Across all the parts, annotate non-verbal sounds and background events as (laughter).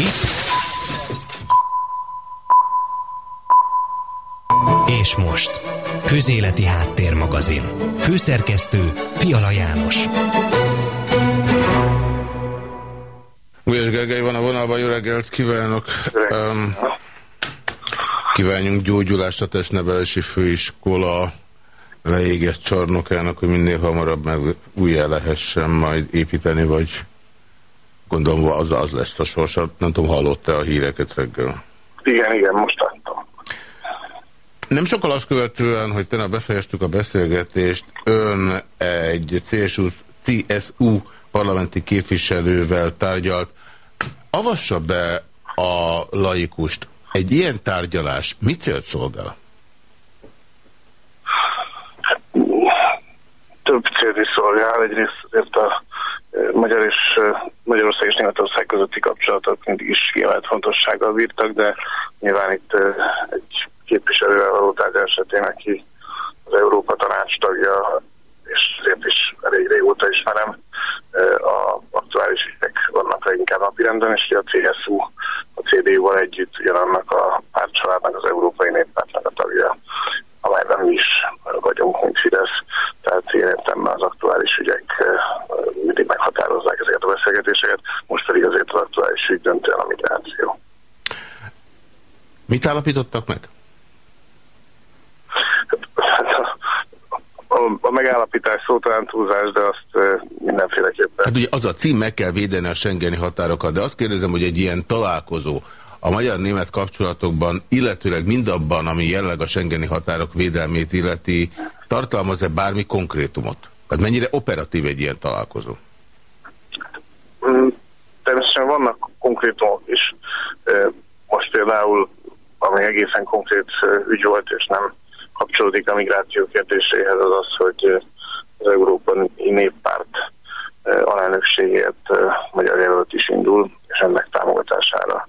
Itt. És most. Közéleti Háttérmagazin. Főszerkesztő Fiala János. Gulyás Gergely van a vonalban, jó reggelt kívánok! Um, kívánjunk gyógyulást a testnevelési főiskola leégett csarnokának, hogy minél hamarabb meg újjá lehessen majd építeni, vagy gondolom az, az lesz a sorsa. Nem tudom, hallotta a híreket reggel? Igen, igen, most láttam. Nem sokkal azt követően, hogy tényleg befejeztük a beszélgetést, ön egy CSU, CSU parlamenti képviselővel tárgyalt. Avassa be a laikust. Egy ilyen tárgyalás mit célt szolgál? Több célt is szolgál. Egyrészt a Magyar és Magyarország és Németország közötti kapcsolatok mindig is kiemelt fontossággal bírtak, de nyilván itt egy képviselővel való tárgyalás esetén, aki az Európa Tanács tagja, és azért is elég régóta ismerem, a aktuális ügyek vannak leginkább napirenden, és a CSU a CDU-val együtt ugyanannak a pártcsaládnak, az Európai Néppártnak a tagja, amelyben mi is vagyunk, mint Fidesz. Tehát én értem az aktuális ügyek mindig meghatározzák ezeket a beszélgetéseket, most pedig azért az aktuális ügy döntően a migráció. Mit állapítottak meg? a megállapítás szó talán túlzás, de azt mindenféleképpen. Hát ugye az a cím, meg kell védeni a Schengeni határokat, de azt kérdezem, hogy egy ilyen találkozó a magyar-német kapcsolatokban, illetőleg mindabban, ami jelleg a Schengeni határok védelmét illeti, tartalmaz-e bármi konkrétumot? Hát mennyire operatív egy ilyen találkozó? Mm, természetesen vannak konkrétumok is. Most például, ami egészen konkrét ügy volt, és nem kapcsolódik a migráció kérdéséhez az az, hogy az Európai Néppárt alelnökségért magyar jelölt is indul, és ennek támogatására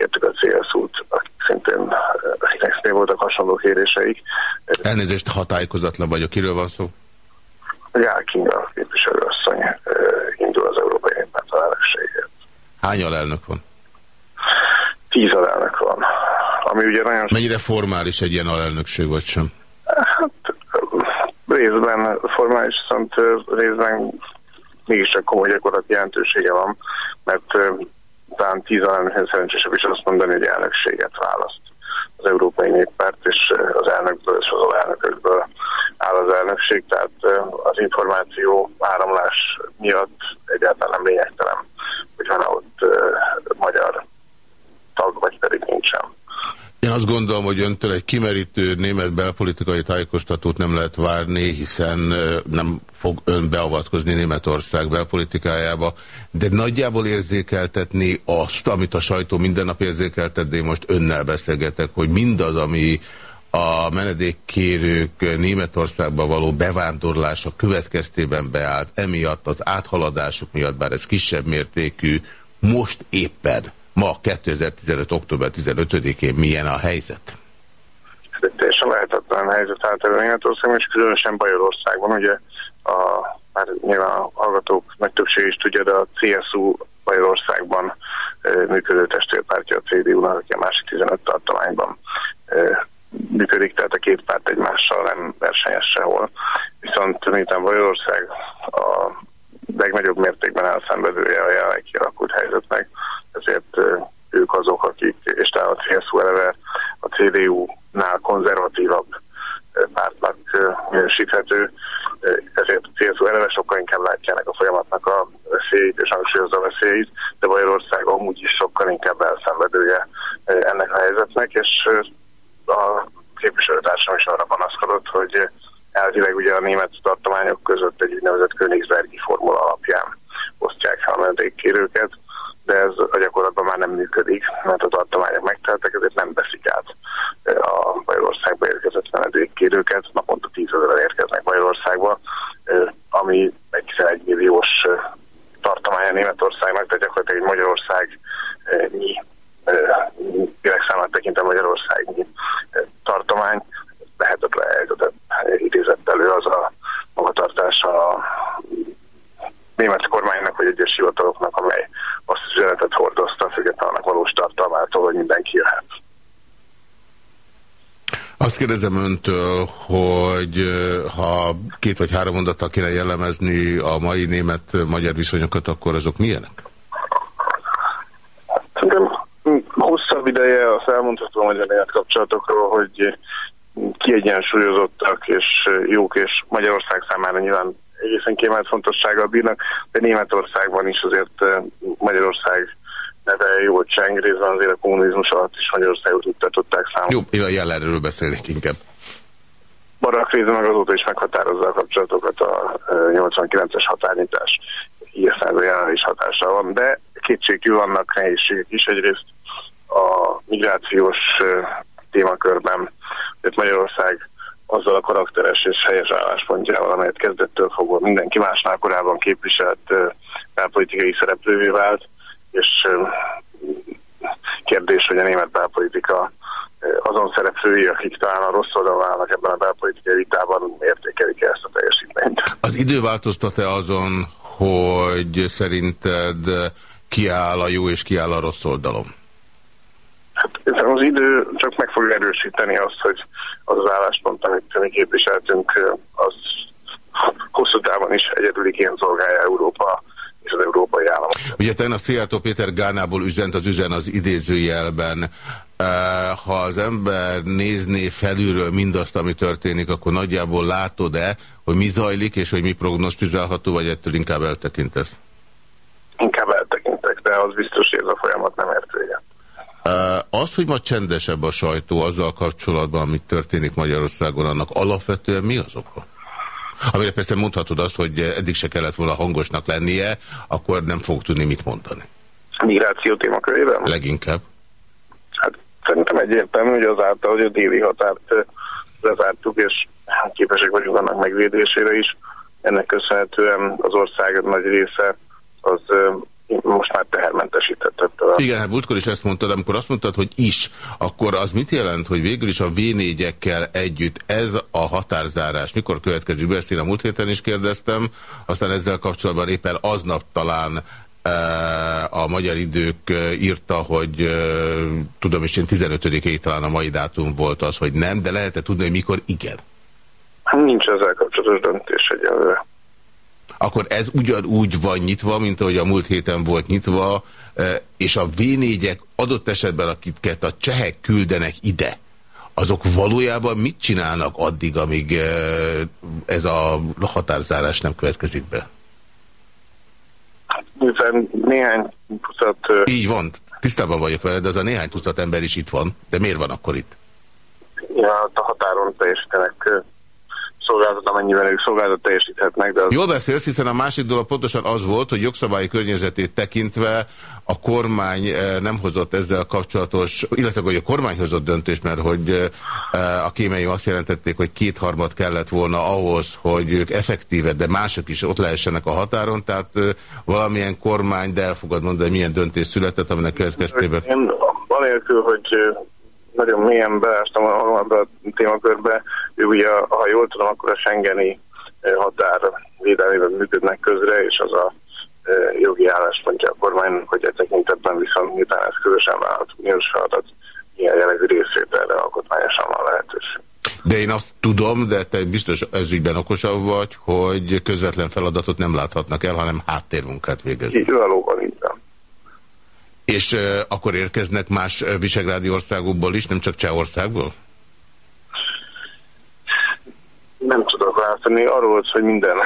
értük a CSU-t, akik szintén akiknek voltak hasonló kéréseik. Elnézést, hatálykozatlan vagyok. Kiről van szó? Jár Kinga képviselőasszony indul az Európai Néppárt alelnökségért. Hány alelnök van? Tíz alelnök van. Ami ugye nagyon... Mennyire formális egy ilyen alelnökség, vagy sem? Hát részben formális, viszont részben mégiscsak komoly gyakorlati jelentősége van, mert talán tíz alelnökön szerencsésebb is azt mondani, hogy elnökséget választ az Európai Néppárt, és az elnökből és az alelnökökből áll az elnökség, tehát az információ áramlás miatt egyáltalán nem lényegtelen, hogy van ott magyar tag, vagy pedig nincsen. Én azt gondolom, hogy öntől egy kimerítő német belpolitikai tájékoztatót nem lehet várni, hiszen nem fog ön beavatkozni Németország belpolitikájába, de nagyjából érzékeltetni azt, amit a sajtó minden nap érzékeltet, de én most önnel beszélgetek, hogy mindaz, ami a menedékkérők Németországba való bevándorlása következtében beállt, emiatt az áthaladások miatt, bár ez kisebb mértékű, most éppen Ma 2015. október 15-én milyen a helyzet? Ez egy teljesen lehetetlen helyzet általában Németországban, és különösen Bajorországban. Ugye a, már nyilván a hallgatók nagy többség is tudja, de a CSU Bajorországban működő testvérpártja a CDU-nak, aki a másik 15 tartományban működik, tehát a két párt egymással nem versenyes sehol. Viszont miután Bajorország a legnagyobb mértékben elszenvedője a jelenlegi kialakult helyzetnek, ezért ők azok, akik, és tehát a CSU eleve a CDU-nál konzervatívabb pártnak minősíthető, ezért a CSU eleve sokkal inkább látja a folyamatnak a veszélyét és hangsúlyozza a veszélyét, de Magyarország amúgy is sokkal inkább elszenvedője ennek a helyzetnek, és a képviselőtársam is arra panaszkodott, hogy elvileg ugye a német tartományok között egy úgynevezett Königsbergi formula alapján osztják fel a menedékkérőket, de ez a gyakorlatban már nem működik, mert a tartományok megteltek, ezért nem veszik át a Bajorországba érkezett menedékkérőket. Naponta tízezeren érkeznek Bajorországba, ami egy 1 milliós tartománya Németországnak, de gyakorlatilag egy Magyarország mi gyerekszámát tekintem Magyarországnyi tartomány lehetetlen helyzetet idézett elő az a magatartás a német kormánynak vagy egyes hivataloknak, amely azt az üzenetet hordozta, függetlenül való Azt kérdezem öntől, hogy ha két vagy három mondattal kéne jellemezni a mai német-magyar viszonyokat, akkor azok milyenek? Szerintem hosszabb ideje azt elmondhatom magyar-német kapcsolatokról, hogy kiegyensúlyozottak és jók, és Magyarország számára nyilván egészen kiemelt fontossággal bírnak, de Németországban is azért Magyarország neve jól cseng, részben azért a kommunizmus alatt is Magyarországot juttatották számon. Jó, én a jelenről beszélnék inkább. Barak részben meg azóta is meghatározza a kapcsolatokat a 89-es határnyitás írszerző jelen is hatással van, de kétségű vannak nehézségek is. Egyrészt a migrációs témakörben, hogy Magyarország azzal a karakteres és helyes álláspontjával, amelyet kezdettől fogva mindenki másnál korábban képviselt belpolitikai szereplővé vált, és kérdés, hogy a német belpolitika azon szereplői, akik talán a rossz oldalon állnak ebben a belpolitikai vitában, értékelik -e ezt a teljesítményt. Az idő változtat-e azon, hogy szerinted kiáll a jó és kiáll a rossz oldalon? Hát az idő csak meg fog erősíteni azt, hogy az az álláspont, amit mi képviseltünk, az hosszú távon is egyedüliként szolgálja Európa és az európai államok. Ugye tegnap Szijjártó Péter Gánából üzent az üzen az idézőjelben. Ha az ember nézné felülről mindazt, ami történik, akkor nagyjából látod-e, hogy mi zajlik, és hogy mi prognosztizálható, vagy ettől inkább eltekintesz? Inkább eltekintek, de az biztos, hogy ez a folyamat nem ért véget. Az, hogy ma csendesebb a sajtó azzal kapcsolatban, amit történik Magyarországon, annak alapvetően mi az oka? Amire persze mondhatod azt, hogy eddig se kellett volna hangosnak lennie, akkor nem fog tudni mit mondani. Migráció témakörében? Leginkább. Hát szerintem egyértelmű, hogy azáltal, hogy a déli határt lezártuk, és képesek vagyunk annak megvédésére is, ennek köszönhetően az ország nagy része az most már tehermentesített ettől. Igen, hát múltkor is ezt mondtad, amikor azt mondtad, hogy is, akkor az mit jelent, hogy végül is a V4-ekkel együtt ez a határzárás mikor következik be? Ezt én a múlt héten is kérdeztem, aztán ezzel kapcsolatban éppen aznap talán e, a magyar idők e, írta, hogy e, tudom is én 15-ig talán a mai dátum volt az, hogy nem, de lehet -e tudni, hogy mikor igen? Nincs ezzel kapcsolatos döntés egyelőre akkor ez ugyanúgy van nyitva, mint ahogy a múlt héten volt nyitva, e, és a v adott esetben, akiket a csehek küldenek ide, azok valójában mit csinálnak addig, amíg e, ez a határzárás nem következik be? Miután néhány tucat... Így van, tisztában vagyok vele, de az a néhány tucat ember is itt van. De miért van akkor itt? Ja, a határon teljesítenek szolgáltat, amennyiben ők szolgáltat teljesíthetnek. De az... Jól beszélsz, hiszen a másik dolog pontosan az volt, hogy jogszabályi környezetét tekintve a kormány eh, nem hozott ezzel kapcsolatos, illetve hogy a kormány hozott döntést, mert hogy eh, a kémei azt jelentették, hogy kétharmad kellett volna ahhoz, hogy ők effektíve, de mások is ott lehessenek a határon, tehát eh, valamilyen kormány, de el fogad mondani, hogy milyen döntés született, aminek következtében... Én anélkül, hogy nagyon mélyen beástam a, a témakörbe. Ő ugye, ha jól tudom, akkor a Schengeni határ védelmében működnek közre, és az a jogi álláspontja a kormánynak, hogy e tekintetben viszont miután ez közösen vállalt uniós feladat, ilyen jellegű részvételre alkotmányosan van lehetőség. De én azt tudom, de te biztos ezügyben okosabb vagy, hogy közvetlen feladatot nem láthatnak el, hanem háttérmunkát végezni. Így valóban így. És akkor érkeznek más visegrádi országokból is, nem csak Csehországból? Nem tudok váltani. Arról volt, hogy minden,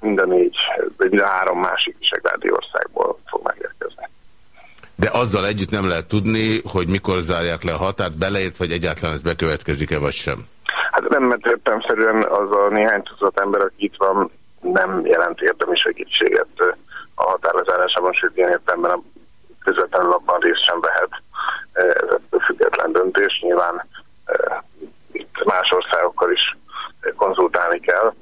minden négy, vagy minden három másik visegrádi országból fog megérkezni. De azzal együtt nem lehet tudni, hogy mikor zárják le a határt, beleért, vagy egyáltalán ez bekövetkezik-e, vagy sem? Hát nem, mert értelmszerűen az a néhány tucat ember, aki itt van, nem jelent érdemi segítséget a határozárásában, sőt ilyen értelemben a közvetlenül abban részt sem vehet. Ez egy független döntés. Nyilván itt más országokkal is konzultálni kell,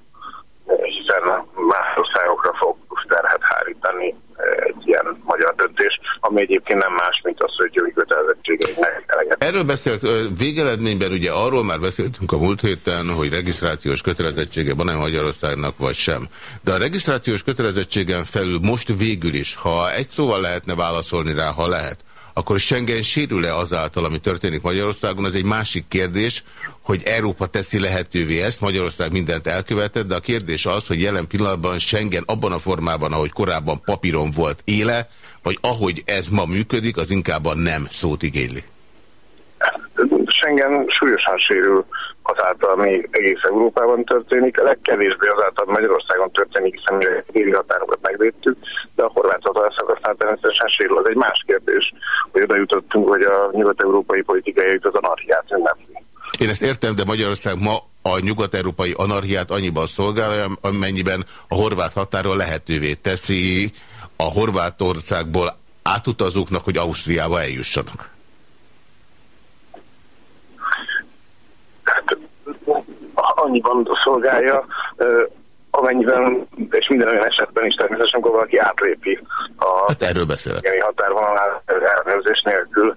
hiszen más országokra fog terhet hárítani egy ilyen magyar döntés, ami egyébként nem más, mint az, hogy jogi kötelezettségeinek eleget. Erről beszélt végeredményben, ugye arról már beszéltünk a múlt héten, hogy regisztrációs kötelezettsége van-e Magyarországnak, vagy sem. De a regisztrációs kötelezettségen felül most végül is, ha egy szóval lehetne válaszolni rá, ha lehet, akkor Schengen sérül-e azáltal, ami történik Magyarországon? Az egy másik kérdés, hogy Európa teszi lehetővé ezt, Magyarország mindent elkövetett, de a kérdés az, hogy jelen pillanatban Schengen abban a formában, ahogy korábban papíron volt éle, vagy ahogy ez ma működik, az inkább a nem szót igényli. Schengen súlyosan sérül azáltal, ami egész Európában történik, a legkevésbé azáltal Magyarországon történik, hiszen mi a déli határokat megvédtük, de a horvát határszakasznál természetesen sérül. Az egy más kérdés, hogy oda jutottunk, hogy a nyugat-európai politikai jut az anarchiát ünnepli. Én ezt értem, de Magyarország ma a nyugat-európai anarchiát annyiban szolgálja, amennyiben a horvát határon lehetővé teszi a Horvátországból átutazóknak, hogy Ausztriába eljussanak. Annyiban szolgálja, amennyiben, és minden olyan esetben is természetesen, amikor valaki átlépi a hát erről beszélek. határvonalán ellenőrzés nélkül.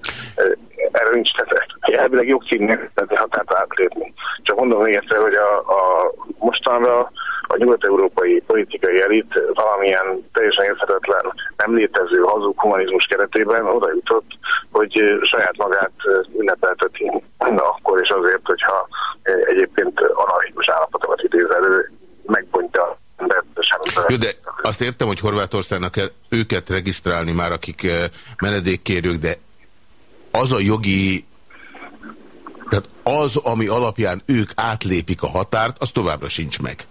Erről nincs, tehát elvileg jogcím nélkül határt átlépni. Csak mondom még egyszer, hogy a, a mostanra a nyugat-európai politikai elit valamilyen teljesen érthetetlen, nem létező hazug humanizmus keretében oda jutott, hogy saját magát ünnepelteti akkor és azért, hogyha egyébként anarchikus állapotokat idéz elő, megbontja jó, de azt értem, hogy Horvátországnak kell őket regisztrálni már, akik menedékkérők, de az a jogi, tehát az, ami alapján ők átlépik a határt, az továbbra sincs meg.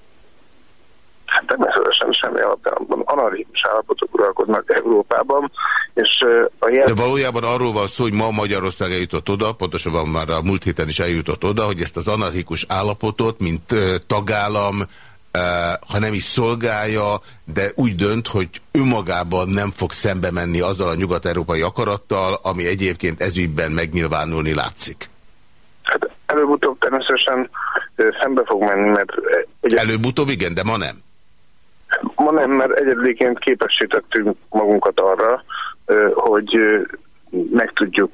Hát természetesen semmi alapján anarchikus állapotok uralkodnak Európában, és a jel... De valójában arról van szó, hogy ma Magyarország eljutott oda, pontosabban már a múlt héten is eljutott oda, hogy ezt az anarchikus állapotot, mint tagállam, ha nem is szolgálja, de úgy dönt, hogy önmagában nem fog szembe menni azzal a nyugat-európai akarattal, ami egyébként ezügyben megnyilvánulni látszik. Hát előbb-utóbb természetesen szembe fog menni, mert... Előbb-utóbb igen, de ma nem. Ma nem, mert egyedüléként képesítettünk magunkat arra, hogy meg tudjuk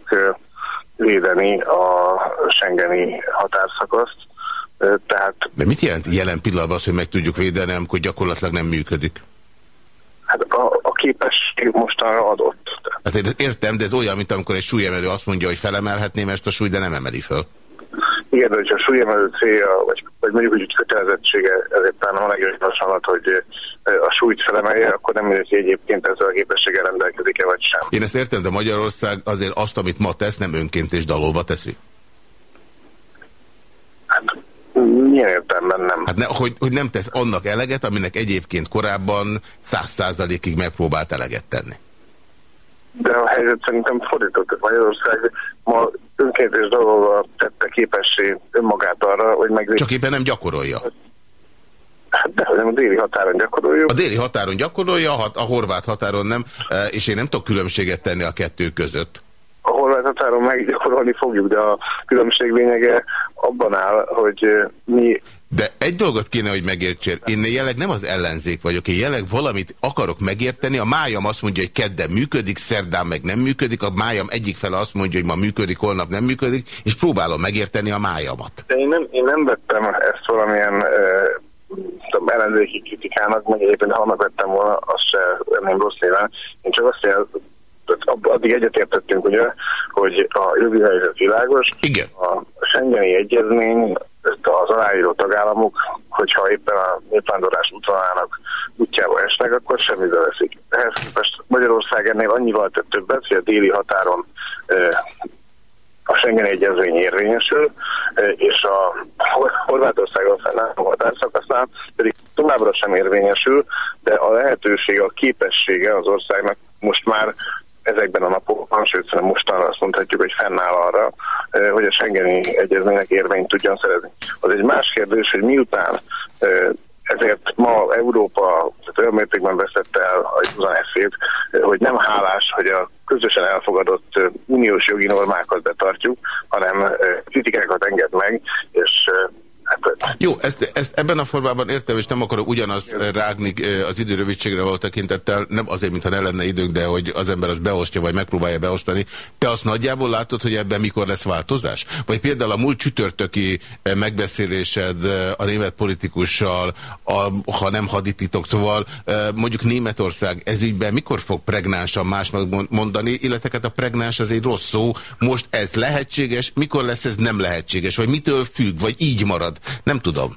védeni a Schengeni határszakaszt. Tehát, De mit jelent jelen pillanatban az, hogy meg tudjuk védeni, amikor gyakorlatilag nem működik? Hát a, a képesség mostanra adott. Hát értem, de ez olyan, mint amikor egy súlyemelő azt mondja, hogy felemelhetném ezt a súlyt, de nem emeli föl. Igen, de hogyha a súlyemelő célja, vagy, vagy mondjuk, hogy kötelezettsége, ezért talán a legjobb hasonlat, hogy a súlyt felemelje, akkor nem mindegy, hogy egyébként ezzel a képességgel rendelkezik-e vagy sem. Én ezt értem, de Magyarország azért azt, amit ma tesz, nem önként és dalolva teszi. Hát, milyen értelemben nem? Hát ne, hogy, hogy nem tesz annak eleget, aminek egyébként korábban száz százalékig megpróbált eleget tenni. De a helyzet szerintem fordított. Magyarország ma önként és dolgozva tette képessé önmagát arra, hogy meg... Csak éppen nem gyakorolja. Hát de, nem a déli határon gyakoroljuk. A déli határon gyakorolja, a horvát határon nem, e, és én nem tudok különbséget tenni a kettő között. A horvát határon meggyakorolni fogjuk, de a különbség lényege abban áll, hogy mi de egy dolgot kéne, hogy megértsél. Én jelenleg nem az ellenzék vagyok, én jelenleg valamit akarok megérteni. A májam azt mondja, hogy kedden működik, szerdán meg nem működik. A májam egyik fele azt mondja, hogy ma működik, holnap nem működik, és próbálom megérteni a májamat. De én nem, én nem vettem ezt valamilyen uh, ellenzéki kritikának, meg egyébként ha megvettem volna, azt se nem rossz éven. Én csak azt jel, addig egyetértettünk, ugye, hogy a jogi helyzet világos. Igen. A Schengeni egyezmény az aláíró tagállamok, hogyha éppen a népvándorlás útvonalának útjába esnek, akkor semmibe veszik. Ehhez képest Magyarország ennél annyival tett többet, hogy a déli határon a Schengen egyezmény érvényesül, és a Horvátországon fennálló határszakasznál pedig továbbra sem érvényesül, de a lehetőség, a képessége az országnak most már ezekben a napokban, sőt mostanra azt mondhatjuk, hogy fennáll arra, hogy a Schengeni egyezménynek érvényt tudjon szerezni. Az egy más kérdés, hogy miután ezért ma Európa olyan mértékben veszett el a józan eszét, hogy nem hálás, hogy a közösen elfogadott uniós jogi normákat betartjuk, hanem kritikákat enged meg, és hát Jó, ezt, ezt ebben a formában értem, és nem akarok ugyanaz rágni az idő rövidségre való tekintettel, nem azért, mintha ne lenne időnk, de hogy az ember azt beosztja, vagy megpróbálja beosztani. Te azt nagyjából látod, hogy ebben mikor lesz változás? Vagy például a múlt csütörtöki megbeszélésed a német politikussal, a, ha nem hadititok, szóval mondjuk Németország ezügyben mikor fog pregnánsan más mondani, illetve hát a pregnáns az egy rossz szó, most ez lehetséges, mikor lesz ez nem lehetséges, vagy mitől függ, vagy így marad, nem tudom.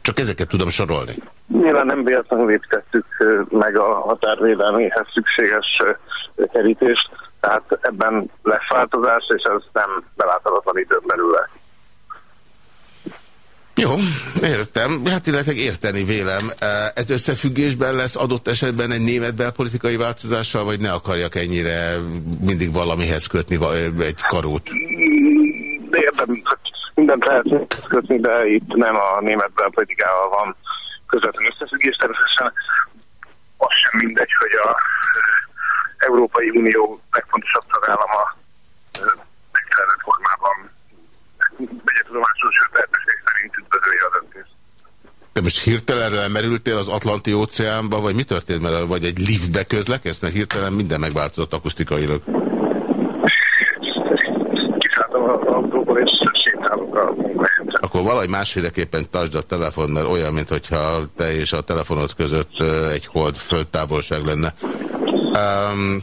Csak ezeket tudom sorolni. Nyilván nem véletlenül léptettük meg a határvédelméhez szükséges kerítést, tehát ebben lesz változás, és ez nem beláthatatlan időn belül lesz. Jó, értem. Hát illetve érteni vélem. Ez összefüggésben lesz adott esetben egy német belpolitikai változással, vagy ne akarjak ennyire mindig valamihez kötni egy karót? De értem, mindent lehet kötni, de itt nem a német belpolitikával van közvetlen összefüggés. Természetesen az sem mindegy, hogy a Európai Unió legfontosabb tagállama megfelelő formában vegye tudomásul, sőt lehetőség szerint üdvözölje a döntést. Te most hirtelen elmerültél az Atlanti óceánba, vagy mi történt? Mert vagy egy liftbe közlekedsz? Mert hirtelen minden megváltozott akusztikailag. Kiszálltam az autóból, és sétálok a Akkor valahogy másféleképpen tartsd a telefon, mert olyan, mintha te és a telefonod között egy hold földtávolság lenne. Um,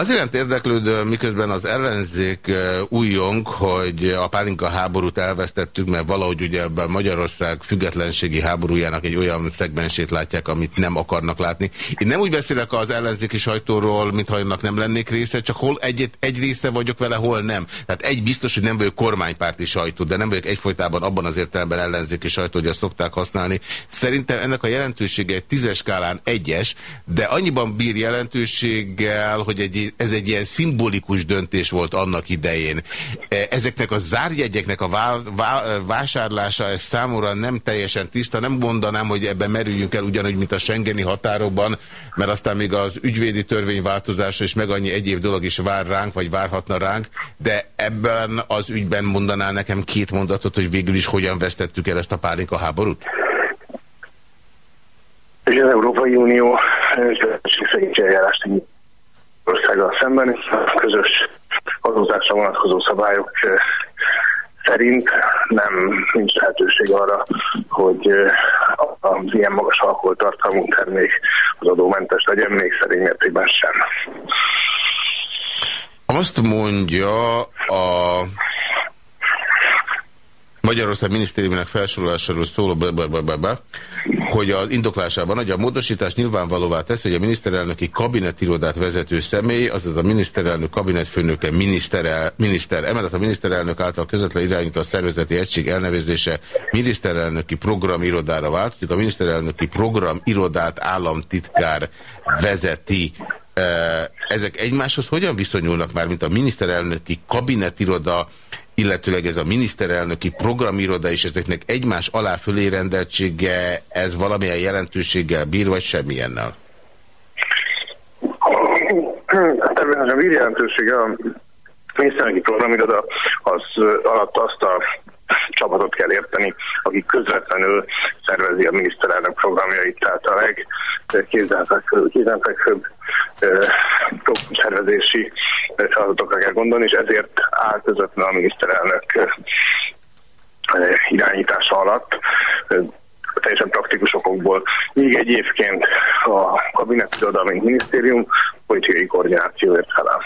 Az iránt érdeklődő, miközben az ellenzék újjong, hogy a pálinka háborút elvesztettük, mert valahogy ugye ebben Magyarország függetlenségi háborújának egy olyan szegmensét látják, amit nem akarnak látni. Én nem úgy beszélek az ellenzéki sajtóról, mintha annak nem lennék része, csak hol egy, egy része vagyok vele, hol nem. Tehát egy biztos, hogy nem vagyok kormánypárti sajtó, de nem vagyok egyfolytában abban az értelemben ellenzéki sajtó, hogy azt szokták használni. Szerintem ennek a jelentősége egy tízes skálán egyes, de annyiban bír jelentőséggel, hogy egy ez egy ilyen szimbolikus döntés volt annak idején. E, ezeknek a zárjegyeknek a vá, vá, vásárlása ez számomra nem teljesen tiszta. Nem mondanám, hogy ebben merüljünk el ugyanúgy, mint a Schengeni határokban, mert aztán még az ügyvédi törvény változása és meg annyi egyéb dolog is vár ránk, vagy várhatna ránk, de ebben az ügyben mondanál nekem két mondatot, hogy végül is hogyan vesztettük el ezt a pálinka háborút? És az Európai Unió szegénység eljárást országgal szemben, a közös adózásra vonatkozó szabályok eh, szerint nem nincs lehetőség arra, hogy eh, az ilyen magas alkoholtartalmú termék az adómentes legyen, még szerint mértékben sem. Azt mondja a Magyarország minisztériumának felsorolásáról szóló, be, be, be, be, hogy az indoklásában, hogy a módosítás nyilvánvalóvá tesz, hogy a miniszterelnöki kabinetirodát vezető személy, azaz a miniszterelnök kabinetfőnöke miniszter, miniszter, emellett a miniszterelnök által közvetlen irányított szervezeti egység elnevezése miniszterelnöki programirodára változik. A miniszterelnöki programirodát államtitkár vezeti ezek egymáshoz hogyan viszonyulnak már, mint a miniszterelnöki kabinetiroda illetőleg ez a miniszterelnöki programiroda és ezeknek egymás alá fölé rendeltsége, ez valamilyen jelentőséggel bír, vagy semmilyennel? Természetesen bír jelentősége a miniszterelnöki programiroda az alatt azt a csapatot kell érteni, akik közvetlenül szervezi a miniszterelnök programjait, tehát a legkézenfekvőbb szervezési feladatokra kell gondolni, és ezért áll a miniszterelnök irányítása alatt teljesen praktikus okokból. Míg egyébként a kabinet mint minisztérium politikai koordinációért felel.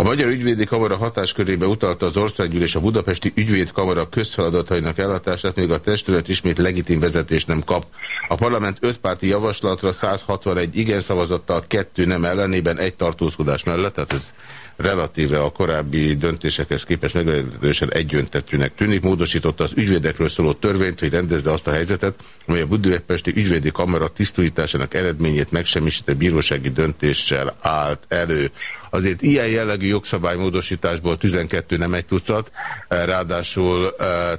A Magyar Ügyvédi Kamara hatáskörébe utalta az országgyűlés a Budapesti Ügyvédkamara közfeladatainak ellátását, még a testület ismét legitim vezetést nem kap. A parlament ötpárti javaslatra 161 igen szavazattal, kettő nem ellenében egy tartózkodás mellett, tehát ez relatíve a korábbi döntésekhez képest meglehetősen egyöntetűnek tűnik. Módosította az ügyvédekről szóló törvényt, hogy rendezze azt a helyzetet, amely a Budapesti Ügyvédi Kamara tisztújításának eredményét megsemmisítő bírósági döntéssel állt elő. Azért ilyen jellegű jogszabálymódosításból 12 nem egy tucat, ráadásul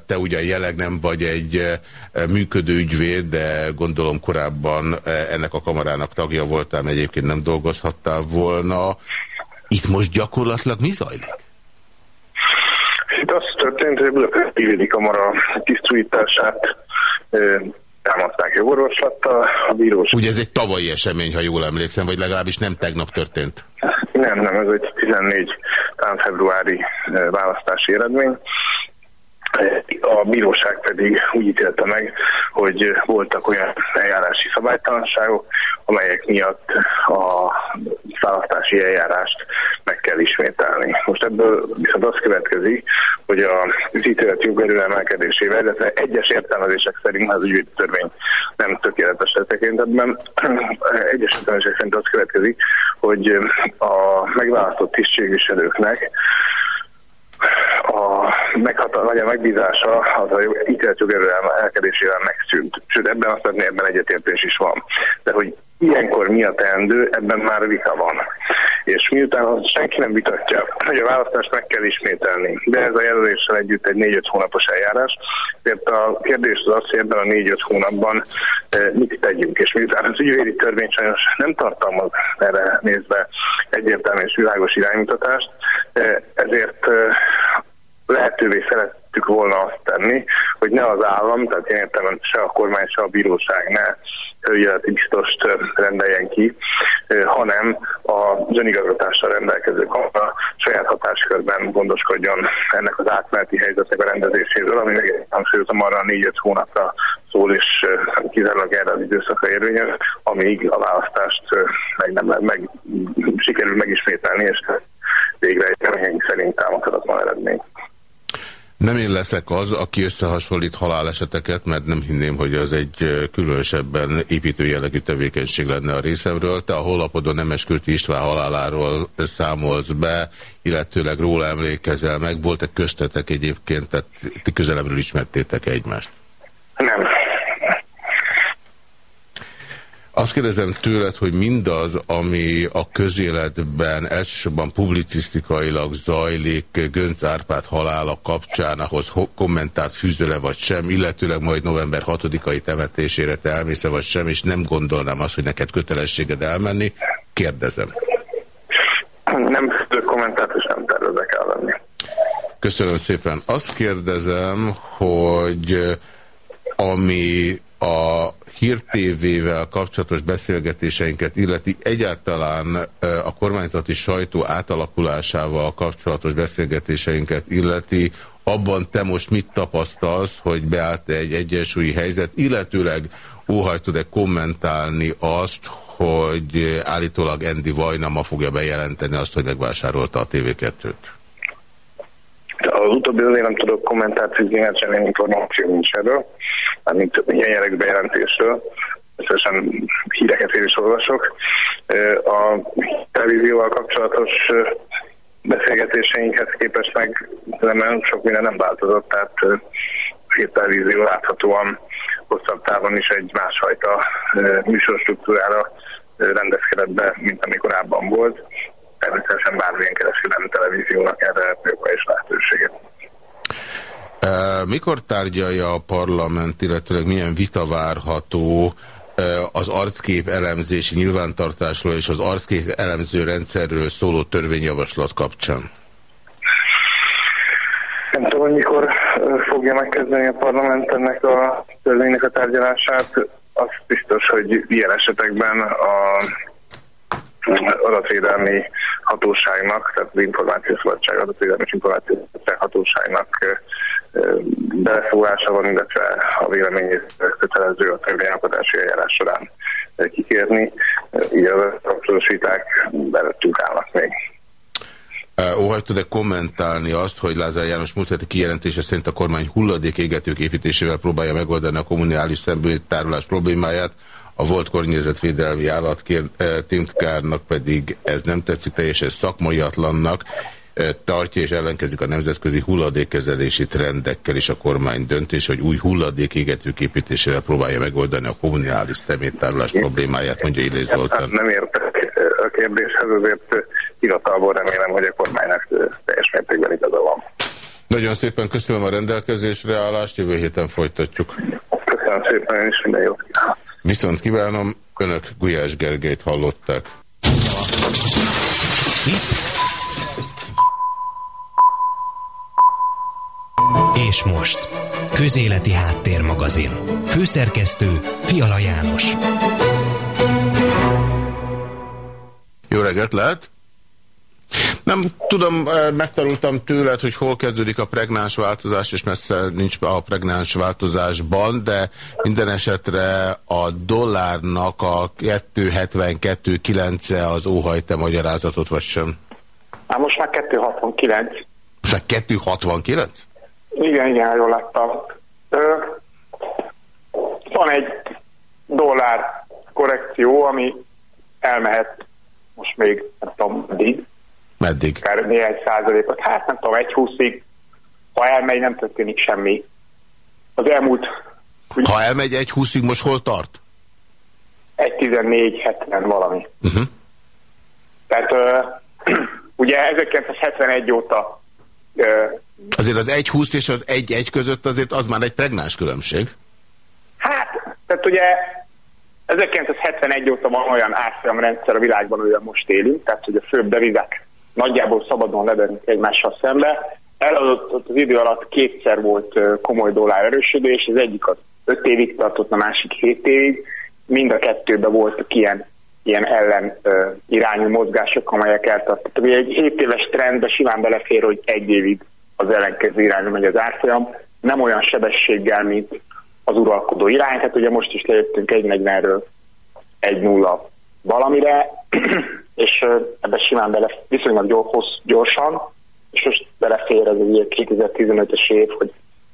te ugyan jeleg nem vagy egy működő ügyvéd, de gondolom korábban ennek a kamarának tagja voltál, egyébként nem dolgozhattál volna. Itt most gyakorlatilag mi zajlik? Itt az szerint, hogy a Kamara tisztújítását támadták jogorvoslattal. A bíróság... Ugye ez egy tavalyi esemény, ha jól emlékszem, vagy legalábbis nem tegnap történt? Nem, nem, ez egy 14 talán februári választási eredmény. A bíróság pedig úgy ítélte meg, hogy voltak olyan eljárási szabálytalanságok, amelyek miatt a választási eljárást kell ismételni. Most ebből viszont az következik, hogy a ítélet jogerő emelkedésével, illetve egyes értelmezések szerint az ügyvédi törvény nem tökéletes tekintetben, (clears throat) egyes értelmezések szerint az következik, hogy a megválasztott tisztségviselőknek a, meghatal, vagy a megbízása az a ítéletjogerő elkedésével megszűnt. Sőt, ebben azt mondani, ebben egyetértés is van. De hogy ilyenkor mi a teendő, ebben már vita van. És miután senki nem vitatja, hogy a választást meg kell ismételni, de ez a jelöléssel együtt egy 4-5 hónapos eljárás, mert a kérdés az az, hogy ebben a 4-5 hónapban e, mit tegyünk. És miután az ügyvédi törvény sajnos nem tartalmaz erre nézve egyértelmű és világos iránymutatást, e, ezért e, lehetővé szerettük volna azt tenni, hogy ne az állam, tehát én értem, se a kormány, se a bíróság ne felügyeleti biztost rendeljen ki, hanem a önigazgatással rendelkező a saját hatáskörben gondoskodjon ennek az átmeneti helyzetnek a rendezéséről, ami meg hangsúlyozom arra a négy-öt hónapra szól, és kizárólag erre az időszakra érvényes, amíg a választást meg nem meg, sikerül megismételni, és végre egy szerint támadhatatlan eredmény. Nem én leszek az, aki összehasonlít haláleseteket, mert nem hinném, hogy az egy különösebben építő jellegű tevékenység lenne a részemről. Te a honlapodon Nemeskürti István haláláról számolsz be, illetőleg róla emlékezel meg. Volt-e köztetek egyébként, tehát ti közelebbről ismertétek egymást? Nem. Azt kérdezem tőled, hogy mindaz, ami a közéletben elsősorban publicisztikailag zajlik Gönc Árpád halála kapcsán, ahhoz kommentárt fűzöle vagy sem, illetőleg majd november 6-ai temetésére te elmész vagy sem, és nem gondolnám azt, hogy neked kötelességed elmenni. Kérdezem. Nem fűzök kommentárt, és nem tervezek elvenni. Köszönöm szépen. Azt kérdezem, hogy ami a hírtévével kapcsolatos beszélgetéseinket illeti, egyáltalán a kormányzati sajtó átalakulásával kapcsolatos beszélgetéseinket illeti, abban te most mit tapasztalsz, hogy beállt -e egy egyensúlyi helyzet, illetőleg óhajtod-e kommentálni azt, hogy állítólag Endi Vajna ma fogja bejelenteni azt, hogy megvásárolta a TV2-t? Az utóbbi azért nem tudok kommentárt fűzni, mert semmi információ nincs erről mint ilyen jellegű bejelentésről, összesen híreket én is olvasok. A televízióval kapcsolatos beszélgetéseinkhez képest meg nem sok minden nem változott, tehát a televízió láthatóan hosszabb távon is egy másfajta műsorstruktúrára rendezkedett be, mint ami korábban volt. Természetesen bármilyen kereskedelmi televíziónak erre is lehetőséget. Mikor tárgyalja a parlament, illetőleg milyen vita várható az arckép elemzési nyilvántartásról és az arckép elemző rendszerről szóló törvényjavaslat kapcsán? Nem tudom, hogy mikor fogja megkezdeni a parlament ennek a törvénynek a tárgyalását. Az biztos, hogy ilyen esetekben a adatvédelmi hatóságnak, tehát az információszabadság adatvédelmi és információszabadság hatóságnak beleszólása van, illetve a véleményét kötelező a törvényalkotási eljárás során kikérni. Így az kapcsolatos viták belettünk állnak még. Óhajtod-e kommentálni azt, hogy Lázár János múlt heti kijelentése szerint a kormány hulladék égetők építésével próbálja megoldani a kommunális tárolás problémáját, a volt környezetvédelmi állattintkárnak pedig ez nem tetszik teljesen szakmaiatlannak, tartja és ellenkezik a nemzetközi hulladékkezelési trendekkel és a kormány döntés, hogy új hulladékégetők építésével próbálja megoldani a kommunális szeméttárolás problémáját, mondja Illé Zoltán. Nem értek a kérdéshez, azért hivatalból remélem, hogy a kormánynak teljes mértékben igaza van. Nagyon szépen köszönöm a rendelkezésre állást, jövő héten folytatjuk. Köszönöm szépen, és minden jót Viszont kívánom, önök Gulyás Gergelyt hallották. Itt És most. Közéleti Háttérmagazin. Főszerkesztő Fiala János. Jó reggelt lehet! Nem tudom, eh, megtanultam tőled, hogy hol kezdődik a pregnáns változás, és messze nincs a pregnáns változásban, de minden esetre a dollárnak a 272,9-e az óhajte magyarázatot, vagy sem? Hát most már 269. Most már 269? Igen, igen, jól láttam. Ö, van egy dollár korrekció, ami elmehet most még, nem tudom. Meddig? Akár néhány százalékot. Hát nem tudom, egy húszig. Ha elmegy, nem történik semmi. Az elmúlt... Ha elmegy egy húszig, most hol tart? Egy 14-70 valami. Uh -huh. Tehát ö, (clears throat) ugye 1971 óta ö, Azért az 1.20 és az 1.1 között azért az már egy pregnáns különbség. Hát, tehát ugye 1971 óta van olyan árfolyamrendszer a világban, olyan most élünk, tehát hogy a főbb devizák nagyjából szabadon lebennek egymással szembe. Eladott az idő alatt kétszer volt komoly dollár erősödés, az egyik az 5 évig tartott, a másik 7 évig. Mind a kettőben voltak ilyen, ilyen ellen irányú mozgások, amelyek eltartottak. Ugye egy 7 éves trendbe simán belefér, hogy egy évig az ellenkező irányba megy az árfolyam, nem olyan sebességgel, mint az uralkodó irány, tehát ugye most is lejöttünk 1.40-ről 1.0 valamire, (clears throat) és ebbe simán bele, viszonylag gyors, gyorsan, és most belefér ez egy 2015-es év, hogy,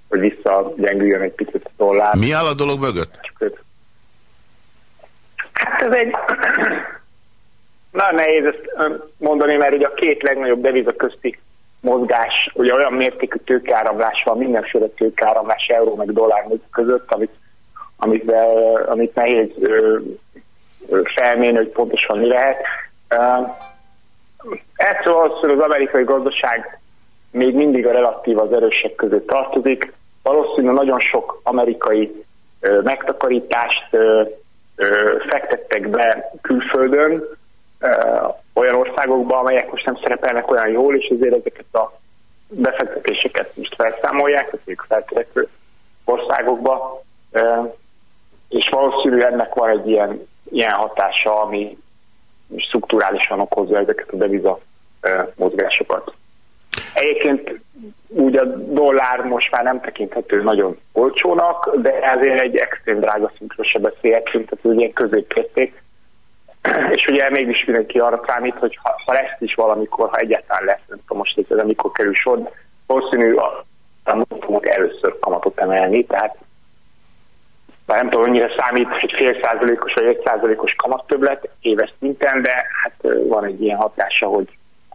hogy visszagyengüljön egy picit a dollár. Mi áll a dolog mögött? Hát ez egy... Nagyon nehéz ezt mondani, mert ugye a két legnagyobb deviza közti mozgás, ugye olyan mértékű tőkeáramlás van, mindenféle tőkeáramlás euró meg dollár között, amit, amit, amit nehéz felmérni, hogy pontosan mi lehet. Egyszerűen az, az amerikai gazdaság még mindig a relatív az erősek között tartozik. Valószínűleg nagyon sok amerikai ö, megtakarítást ö, ö, fektettek be külföldön, ö, olyan országokba, amelyek most nem szerepelnek olyan jól, és ezért ezeket a befektetéseket most felszámolják, ezek feltörekvő országokba, és valószínűleg ennek van egy ilyen, ilyen hatása, ami strukturálisan okozza ezeket a deviza mozgásokat. Egyébként úgy a dollár most már nem tekinthető nagyon olcsónak, de ezért egy extrém drága szintről se beszélhetünk, tehát ugye középérték, (clears throat) és ugye mégis mindenki arra számít, hogy ha, ha lesz is valamikor, ha egyáltalán lesz, nem tudom most ez amikor kerül sor, valószínű a, a fogunk először kamatot emelni, tehát már nem tudom, mennyire számít egy fél százalékos vagy egy százalékos kamattöblet éves szinten, de hát van egy ilyen hatása, hogy,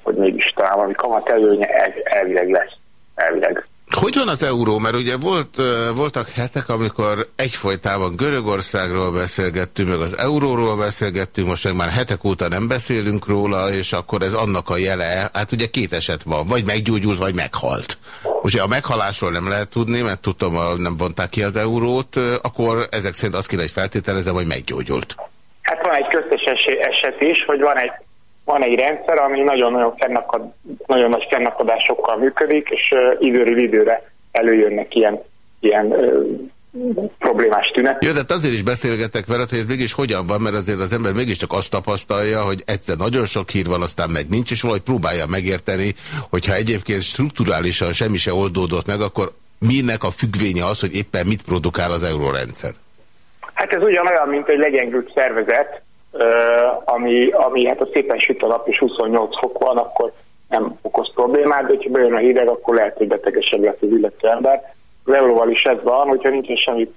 hogy mégis talán valami kamat előnye el, elvileg lesz. Elvileg. Hogy van az euró? Mert ugye volt, voltak hetek, amikor egyfolytában Görögországról beszélgettünk, meg az euróról beszélgettünk, most meg már hetek óta nem beszélünk róla, és akkor ez annak a jele, hát ugye két eset van, vagy meggyógyult, vagy meghalt. Most a meghalásról nem lehet tudni, mert tudom, nem vonták ki az eurót, akkor ezek szerint azt kéne, hogy feltételezem, hogy meggyógyult. Hát van egy köztes eset is, hogy van egy van egy rendszer, ami nagyon-nagyon fennakad, nagyon nagy fennakadásokkal működik, és időről időre előjönnek ilyen, ilyen problémás tünet. Jó, de hát azért is beszélgetek veled, hogy ez mégis hogyan van, mert azért az ember mégiscsak azt tapasztalja, hogy egyszer nagyon sok hír van, aztán meg nincs, és valahogy próbálja megérteni, hogyha egyébként strukturálisan semmi se oldódott meg, akkor minek a függvénye az, hogy éppen mit produkál az eurórendszer? Hát ez ugyanolyan, mint egy legyengült szervezet, ami, ami hát a szépen süt a nap és 28 fok van, akkor nem okoz problémát, de ha bejön a hideg, akkor lehet, hogy betegesebb lesz az illető ember. Az is ez van, hogyha nincsen semmi,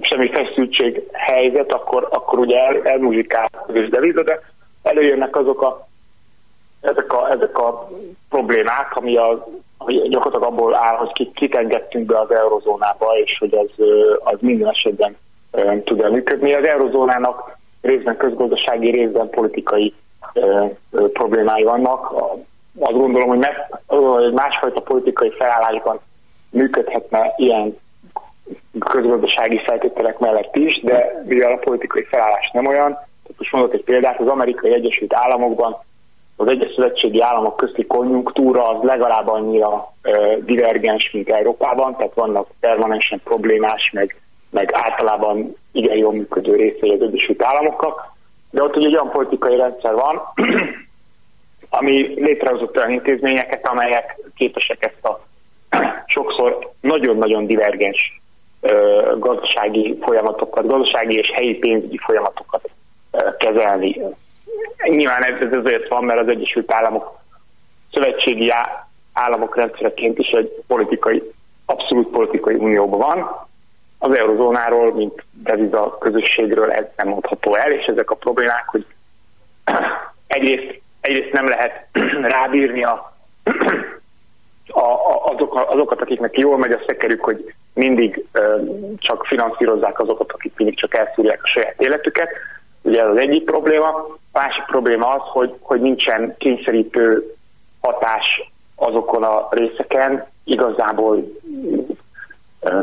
semmi feszültség helyzet, akkor, akkor ugye el, elmuzsikál az deviza, de előjönnek azok a ezek a, ezek a problémák, ami, a, ami gyakorlatilag abból áll, hogy kitengedtünk be az eurozónába, és hogy az, az minden esetben tud működni. Az eurozónának részben közgazdasági, részben politikai ö, ö, problémái vannak. Azt gondolom, hogy meg, másfajta politikai felállásban működhetne ilyen közgazdasági feltételek mellett is, de mivel a politikai felállás nem olyan, tehát most mondok egy példát, az amerikai Egyesült Államokban az egyes szövetségi államok közti konjunktúra az legalább annyira ö, divergens, mint Európában, tehát vannak permanensen problémás, meg, meg általában igen jól működő részei az Egyesült Államoknak, de ott ugye egy olyan politikai rendszer van, (clears throat) ami létrehozott olyan intézményeket, amelyek képesek ezt a sokszor nagyon-nagyon divergens gazdasági folyamatokat, gazdasági és helyi pénzügyi folyamatokat kezelni. Nyilván ez, ez azért van, mert az Egyesült Államok szövetségi államok rendszereként is egy politikai, abszolút politikai unióban van. Az eurozónáról, mint deviza közösségről ez nem mondható el, és ezek a problémák, hogy (clears throat) egyrészt, egyrészt nem lehet (clears throat) rábírni a, (clears throat) a, a, azok, azokat, akiknek jól megy a szekerük, hogy mindig ö, csak finanszírozzák azokat, akik mindig csak elszúrják a saját életüket. Ugye ez az egyik probléma. A másik probléma az, hogy, hogy nincsen kényszerítő hatás azokon a részeken, igazából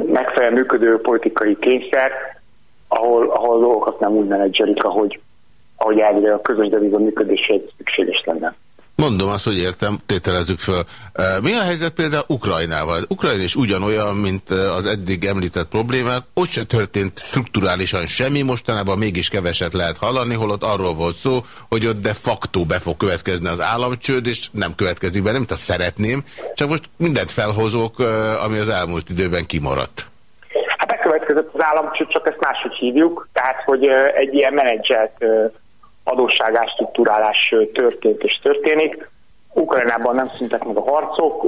megfelelően működő politikai kényszer, ahol, ahol dolgokat nem úgy menedzselik, ahogy, ahogy elvileg a közös deviza működése szükséges lenne. Mondom azt, hogy értem, tételezzük föl. Mi a helyzet például Ukrajnával? Ukrajna is ugyanolyan, mint az eddig említett problémák. Ott se történt strukturálisan semmi, mostanában mégis keveset lehet hallani, holott arról volt szó, hogy ott de facto be fog következni az államcsőd, és nem következik be, nem, mint azt szeretném. Csak most mindent felhozok, ami az elmúlt időben kimaradt. Hát bekövetkezett az államcsőd, csak ezt máshogy hívjuk. Tehát, hogy egy ilyen menedzselt adósságástruktúrálás történt és történik. Ukrajnában nem szüntek meg a harcok,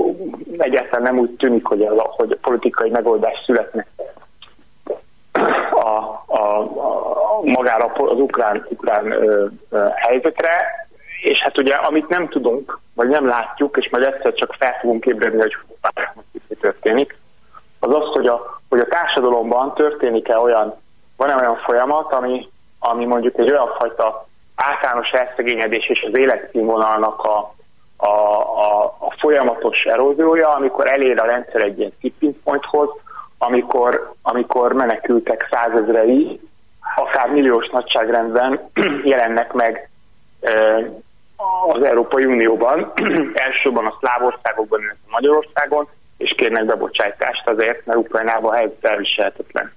egyáltalán nem úgy tűnik, hogy, a, hogy politikai megoldás születne a, a, a magára az ukrán, ukrán ö, ö, helyzetre, és hát ugye amit nem tudunk, vagy nem látjuk, és majd egyszer csak fel fogunk ébredni, hogy mi történik, az az, hogy a, hogy a társadalomban történik-e olyan, van-e olyan folyamat, ami, ami mondjuk egy olyan fajta általános elszegényedés és az életszínvonalnak a, a, a, a folyamatos eróziója, amikor elér a rendszer egy ilyen tipping pointhoz, amikor, amikor menekültek százezrei, akár milliós nagyságrendben (clears throat) jelennek meg az Európai Unióban, (clears throat) elsősorban a szláv országokban, illetve Magyarországon, és kérnek bebocsájtást azért, mert Ukrajnában a helyzet elviselhetetlen.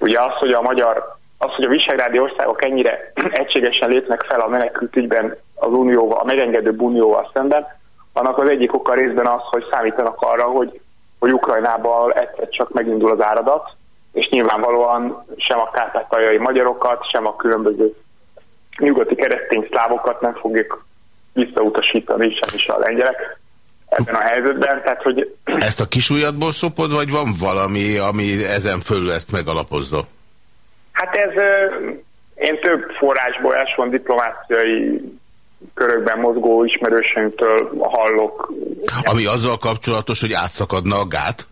Ugye az, hogy a magyar az, hogy a visegrádi országok ennyire (clears throat) egységesen lépnek fel a menekült ügyben az unióval, a megengedő unióval szemben, annak az egyik oka részben az, hogy számítanak arra, hogy, hogy Ukrajnában egyszer csak megindul az áradat, és nyilvánvalóan sem a kárpátaljai magyarokat, sem a különböző nyugati keresztény szlávokat nem fogjuk visszautasítani, sem is a lengyelek ebben a helyzetben. Tehát, hogy... Ezt a kisújatból szopod, vagy van valami, ami ezen fölül ezt megalapozza? Hát ez, én több forrásból, elsősorban diplomáciai körökben mozgó ismerősöntől hallok. Ami azzal kapcsolatos, hogy átszakadna a gát?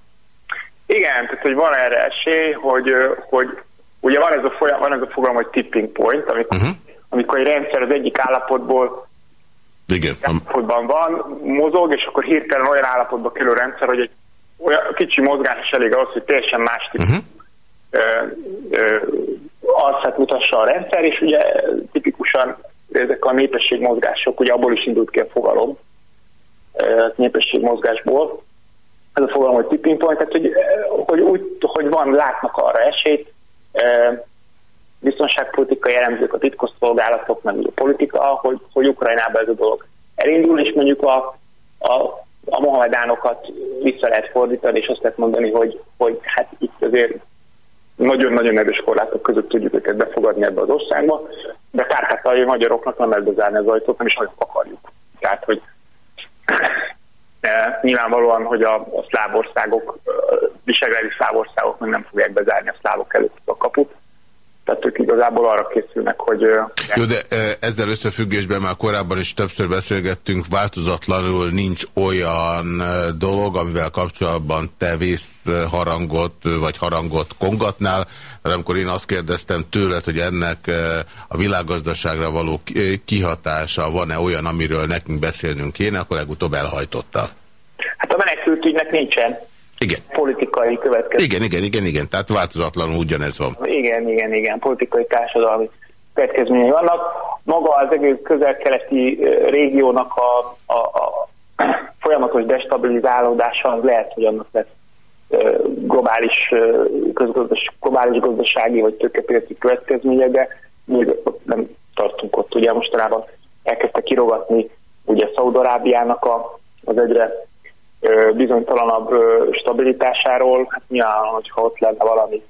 Igen, tehát hogy van erre esély, hogy, hogy ugye van ez a, folyam, van ez a fogalom, hogy tipping point, amikor, uh -huh. amikor egy rendszer az egyik állapotból igen. állapotban van, mozog, és akkor hirtelen olyan állapotba kerül a rendszer, hogy egy olyan kicsi mozgás is elég ahhoz, hogy teljesen más típus uh -huh alszát mutassa a rendszer, és ugye tipikusan ezek a népességmozgások, ugye abból is indult ki a fogalom, népességmozgásból, ez a fogalom, hogy tipping point, tehát hogy, hogy úgy, hogy van, látnak arra esélyt, biztonságpolitikai jellemzők, a titkosszolgálatok, meg a politika, hogy, hogy Ukrajnában ez a dolog elindul, és mondjuk a, a, a mohamedánokat vissza lehet fordítani, és azt lehet mondani, hogy, hogy hát itt azért nagyon-nagyon erős korlátok között tudjuk őket befogadni ebbe az országba, de kárpátaljai magyaroknak nem lehet bezárni az ajtót, nem is nagyon akarjuk. Tehát, hogy (clears throat) e, nyilvánvalóan, hogy a, a szláv országok, visegrádi szláv országok nem fogják bezárni a szlávok előtt a kaput, tehát ők igazából arra készülnek, hogy... Jó, de ezzel összefüggésben már korábban is többször beszélgettünk, változatlanul nincs olyan dolog, amivel kapcsolatban te vész harangot, vagy harangot kongatnál, mert amikor én azt kérdeztem tőled, hogy ennek a világgazdaságra való kihatása van-e olyan, amiről nekünk beszélnünk kéne, akkor legutóbb elhajtotta. Hát a menekültügynek nincsen. Igen. Politikai következmény. Igen, igen, igen, igen, tehát változatlanul ugyanez van. Igen, igen, igen, politikai társadalmi következményei vannak. maga az egész közel-keleti régiónak a, a, a (clears throat) folyamatos destabilizálódása az lehet, hogy annak lesz globális, közgazdas, globális gazdasági vagy tőkepiaci következménye, de még nem tartunk ott. Ugye mostanában elkezdte kirogatni ugye Szaudarábiának a, az egyre bizonytalanabb stabilitásáról. Hát nyilván, hogyha ott lenne valami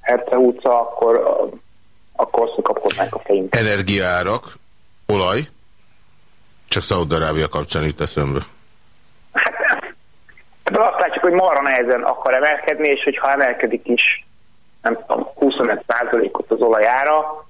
Herce utca, akkor, akkor kapkodnánk a fejünk. Energiaárak, olaj, csak Szaudarábia kapcsán itt eszembe. Hát ebből azt látjuk, hogy marra nehezen akar emelkedni, és hogyha emelkedik is, nem tudom, 25%-ot az olajára,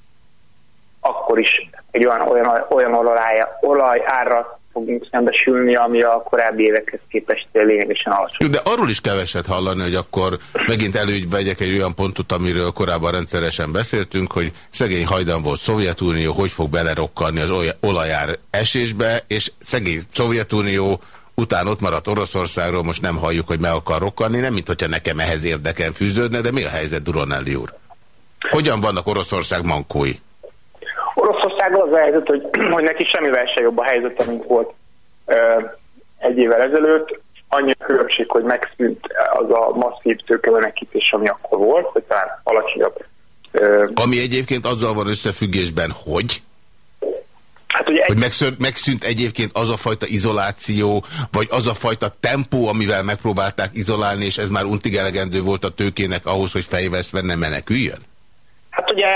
akkor is egy olyan, olyan, olyan olaj, olaj ára fogunk szembesülni, ami a korábbi évekhez képest lényegesen alacsony. De arról is keveset hallani, hogy akkor megint előgy vegyek egy olyan pontot, amiről korábban rendszeresen beszéltünk, hogy szegény hajdan volt Szovjetunió, hogy fog belerokkalni az olajár esésbe, és szegény Szovjetunió után ott maradt Oroszországról, most nem halljuk, hogy meg akar rokkalni, nem mint hogyha nekem ehhez érdekem fűződne, de mi a helyzet Duronelli úr? Hogyan vannak Oroszország mankói? Oroszországgal az a helyzet, hogy, (clears throat) hogy neki semmivel se jobb a helyzet, mint volt ö, egy évvel ezelőtt. Annyi a különbség, hogy megszűnt az a masszív tőkevenekítés, ami akkor volt, hogy talán alacsonyabb. Ö, ami egyébként azzal van összefüggésben, hogy? Hát ugye egy... Hogy megszűnt, megszűnt egyébként az a fajta izoláció, vagy az a fajta tempó, amivel megpróbálták izolálni, és ez már untig elegendő volt a tőkének ahhoz, hogy fejvesztve nem meneküljön? Hát ugye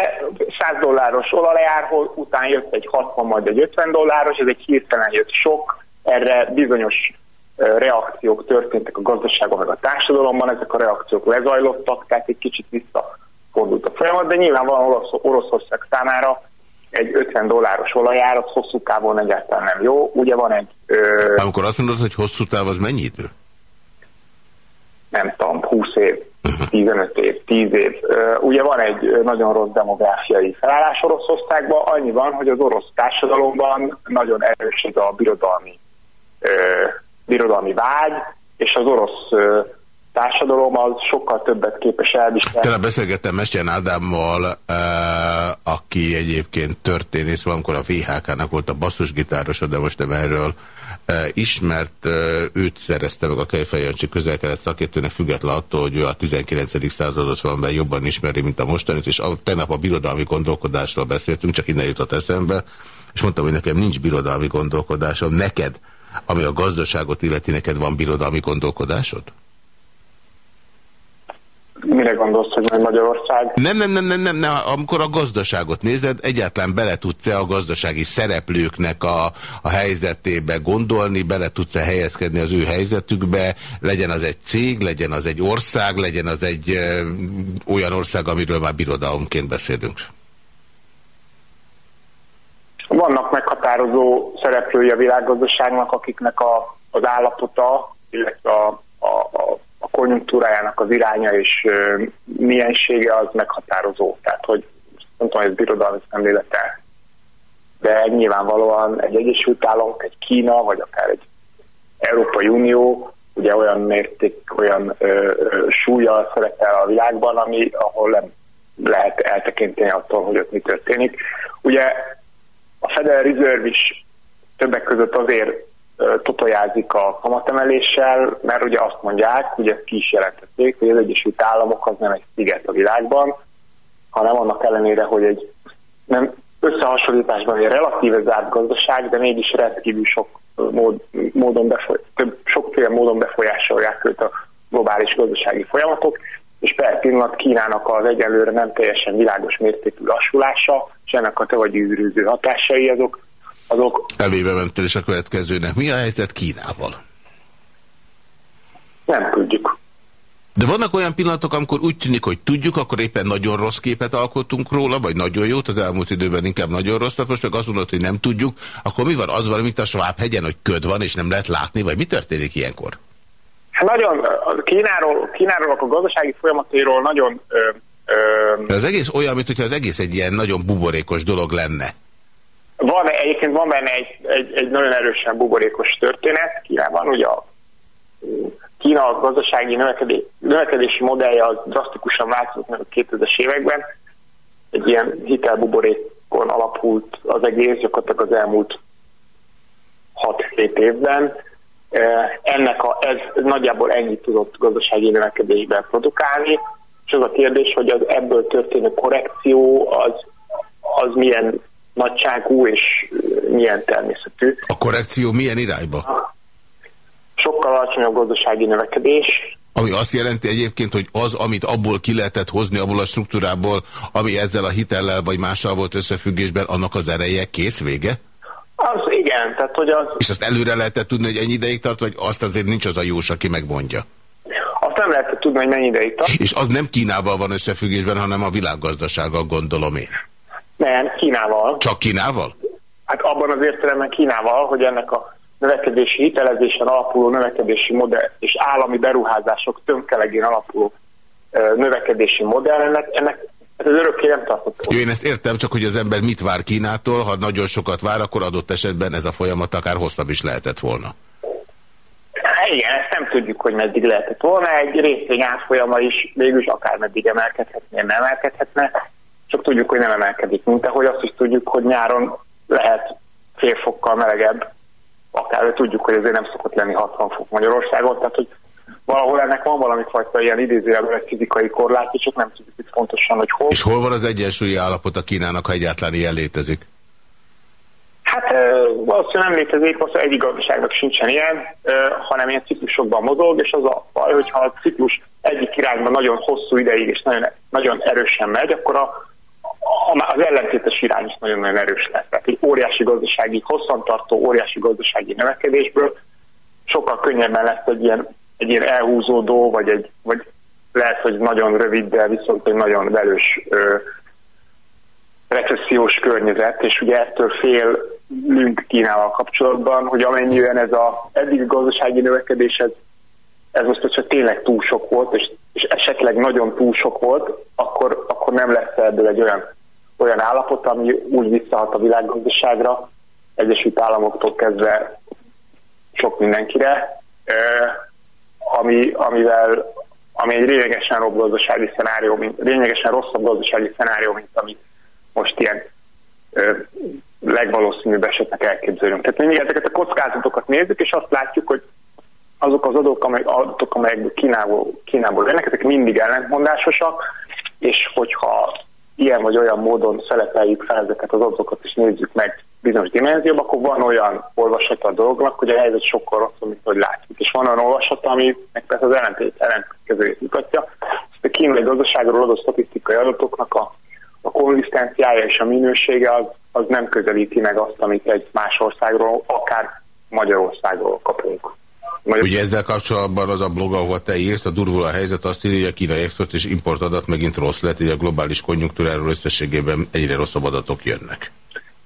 100 dolláros olajár, után jött egy 60, majd egy 50 dolláros, ez egy hirtelen jött sok, erre bizonyos reakciók történtek a gazdaságban, meg a társadalomban, ezek a reakciók lezajlottak, tehát egy kicsit visszafordult a folyamat, de nyilvánvalóan Orosz, Oroszország számára egy 50 dolláros olajár, az hosszú távon egyáltalán nem jó. Ugye van egy... Ö... Amikor azt mondod, hogy hosszú táv, az mennyi idő? Nem tudom, 20 év, 15 év, 10 év. Ugye van egy nagyon rossz demográfiai felállás Oroszországban, annyi van, hogy az orosz társadalomban nagyon erős a birodalmi, birodalmi vágy, és az orosz társadalom az sokkal többet képes elviselni. Tényleg beszélgettem Mestyen Ádámmal, aki egyébként történész, valamikor a VHK-nak volt a basszusgitárosa, de most nem erről ismert, őt szerezte meg a Kejfejancsi közel-kelet szakértőnek, független attól, hogy ő a 19. századot van jobban ismeri, mint a mostanit, és tegnap a birodalmi gondolkodásról beszéltünk, csak innen jutott eszembe, és mondtam, hogy nekem nincs birodalmi gondolkodásom, neked, ami a gazdaságot illeti, neked van birodalmi gondolkodásod? Mire gondolsz, hogy majd Magyarország? Nem, nem, nem, nem, nem, nem. amikor a gazdaságot nézed, egyáltalán bele tudsz-e a gazdasági szereplőknek a, a helyzetébe gondolni, bele tudsz-e helyezkedni az ő helyzetükbe, legyen az egy cég, legyen az egy ország, legyen az egy ö, olyan ország, amiről már birodalomként beszélünk. Vannak meghatározó szereplői a világgazdaságnak, akiknek a, az állapota, illetve a, a, a a konjunktúrájának az iránya és miensége az meghatározó. Tehát, hogy nem tudom, hogy ez birodalmi szemléletel, de nyilvánvalóan egy Egyesült Államok, egy Kína, vagy akár egy Európai Unió ugye olyan mérték, olyan ö, ö, súlyjal szerepel a világban, ami, ahol nem lehet eltekinteni attól, hogy ott mi történik. Ugye a Federal Reserve is többek között azért totojázik a kamatemeléssel, mert ugye azt mondják, ugye ezt ki is jelentették, hogy az Egyesült Államok az nem egy sziget a világban, hanem annak ellenére, hogy egy nem összehasonlításban egy relatíve zárt gazdaság, de mégis rendkívül sok mód, módon befoly, sokféle módon befolyásolják őt a globális gazdasági folyamatok, és per pillanat Kínának az egyelőre nem teljesen világos mértékű lassulása, és ennek a tavagyűrűző hatásai azok azok... Elébe mentél is a következőnek. Mi a helyzet Kínával? Nem tudjuk. De vannak olyan pillanatok, amikor úgy tűnik, hogy tudjuk, akkor éppen nagyon rossz képet alkottunk róla, vagy nagyon jót, az elmúlt időben inkább nagyon rosszat, most meg azt mondod, hogy nem tudjuk, akkor mi van? Az van, mint a Schwab hegyen, hogy köd van, és nem lehet látni, vagy mi történik ilyenkor? Hát nagyon, Kínáról, Kínáról a gazdasági folyamatairól nagyon... Ö, ö, az egész olyan, mintha az egész egy ilyen nagyon buborékos dolog lenne. Van, egyébként van benne egy, egy, egy nagyon erősen buborékos történet Kínában, ugye a Kína gazdasági növekedés, növekedési modellje az drasztikusan változott meg a 2000-es években. Egy ilyen hitelbuborék alapult az egész, gyakorlatilag az elmúlt 6-7 évben. Ennek a, ez nagyjából ennyit tudott gazdasági növekedésben produkálni, és az a kérdés, hogy az ebből történő korrekció az, az milyen nagyságú és milyen természetű. A korrekció milyen irányba? Sokkal alacsonyabb gazdasági növekedés. Ami azt jelenti egyébként, hogy az, amit abból ki lehetett hozni, abból a struktúrából, ami ezzel a hitellel vagy mással volt összefüggésben, annak az ereje kész vége? Az igen, tehát hogy az... És azt előre lehetett tudni, hogy ennyi ideig tart, vagy azt azért nincs az a jós, aki megmondja? Azt nem lehetett tudni, hogy mennyi ideig tart. És az nem Kínával van összefüggésben, hanem a világgazdasággal gondolom én. Nem, Kínával. Csak Kínával? Hát abban az értelemben Kínával, hogy ennek a növekedési hitelezésen alapuló növekedési modell és állami beruházások tömkelegén alapuló növekedési modell, ennek, ennek ez az örökké nem tartott. Jó, én ezt értem, csak hogy az ember mit vár Kínától, ha nagyon sokat vár, akkor adott esetben ez a folyamat akár hosszabb is lehetett volna. Igen, ezt nem tudjuk, hogy meddig lehetett volna. Egy részvény átfolyama is végül is akár meddig emelkedhetne, nem emelkedhetne csak tudjuk, hogy nem emelkedik. Mint ahogy azt is tudjuk, hogy nyáron lehet fél fokkal melegebb, akár tudjuk, hogy azért nem szokott lenni 60 fok Magyarországon, tehát hogy valahol ennek van valami fajta ilyen idézőjelben egy fizikai korlát, és csak nem tudjuk hogy pontosan, hogy hol. És hol van az egyensúlyi állapot a Kínának, ha egyáltalán ilyen létezik? Hát valószínűleg nem létezik, valószínűleg egy gazdaságnak sincsen ilyen, hanem ilyen ciklusokban mozog, és az a baj, hogyha a ciklus egyik irányban nagyon hosszú ideig és nagyon, nagyon erősen megy, akkor a, az ellentétes irány is nagyon-nagyon erős lesz. Tehát egy óriási gazdasági, hosszantartó óriási gazdasági növekedésből sokkal könnyebben lesz egy ilyen, egy ilyen elhúzódó, vagy, egy, vagy lehet, hogy nagyon rövid, de viszont egy nagyon velős ö, recessziós környezet, és ugye ettől félünk Kínával kapcsolatban, hogy amennyien ez a eddig gazdasági növekedés, ez, most, hogyha tényleg túl sok volt, és, és esetleg nagyon túl sok volt, akkor, akkor nem lesz ebből egy olyan olyan állapot, ami úgy visszahat a világgazdaságra, Egyesült Államoktól kezdve sok mindenkire, ami, amivel, ami egy lényegesen robb gazdasági szenárió, mint, lényegesen rosszabb gazdasági szenárió, mint ami most ilyen legvalószínűbb esetnek elképzelünk. Tehát mindig ezeket a kockázatokat nézzük, és azt látjuk, hogy azok az adók, amelyek, adatok, amelyek Kínából, Kínából jönnek, ezek mindig ellentmondásosak, és hogyha ilyen vagy olyan módon szeleteljük fel ezeket az adatokat, és nézzük meg bizonyos dimenzióban, akkor van olyan olvasata a dolognak, hogy a helyzet sokkal rosszabb, mint hogy látjuk. És van olyan olvasata, ami meg persze az ellentét, ellentkezőjét mutatja. Ezt a kínai gazdaságról adott statisztikai adatoknak a, a konzisztenciája és a minősége az, az nem közelíti meg azt, amit egy más országról, akár Magyarországról kapunk. Magyar... Ugye ezzel kapcsolatban az a blog, ahol te írsz, a durvul a helyzet, azt írja, hogy a kínai export és import adat megint rossz lett, hogy a globális konjunktúráról összességében egyre rosszabb adatok jönnek.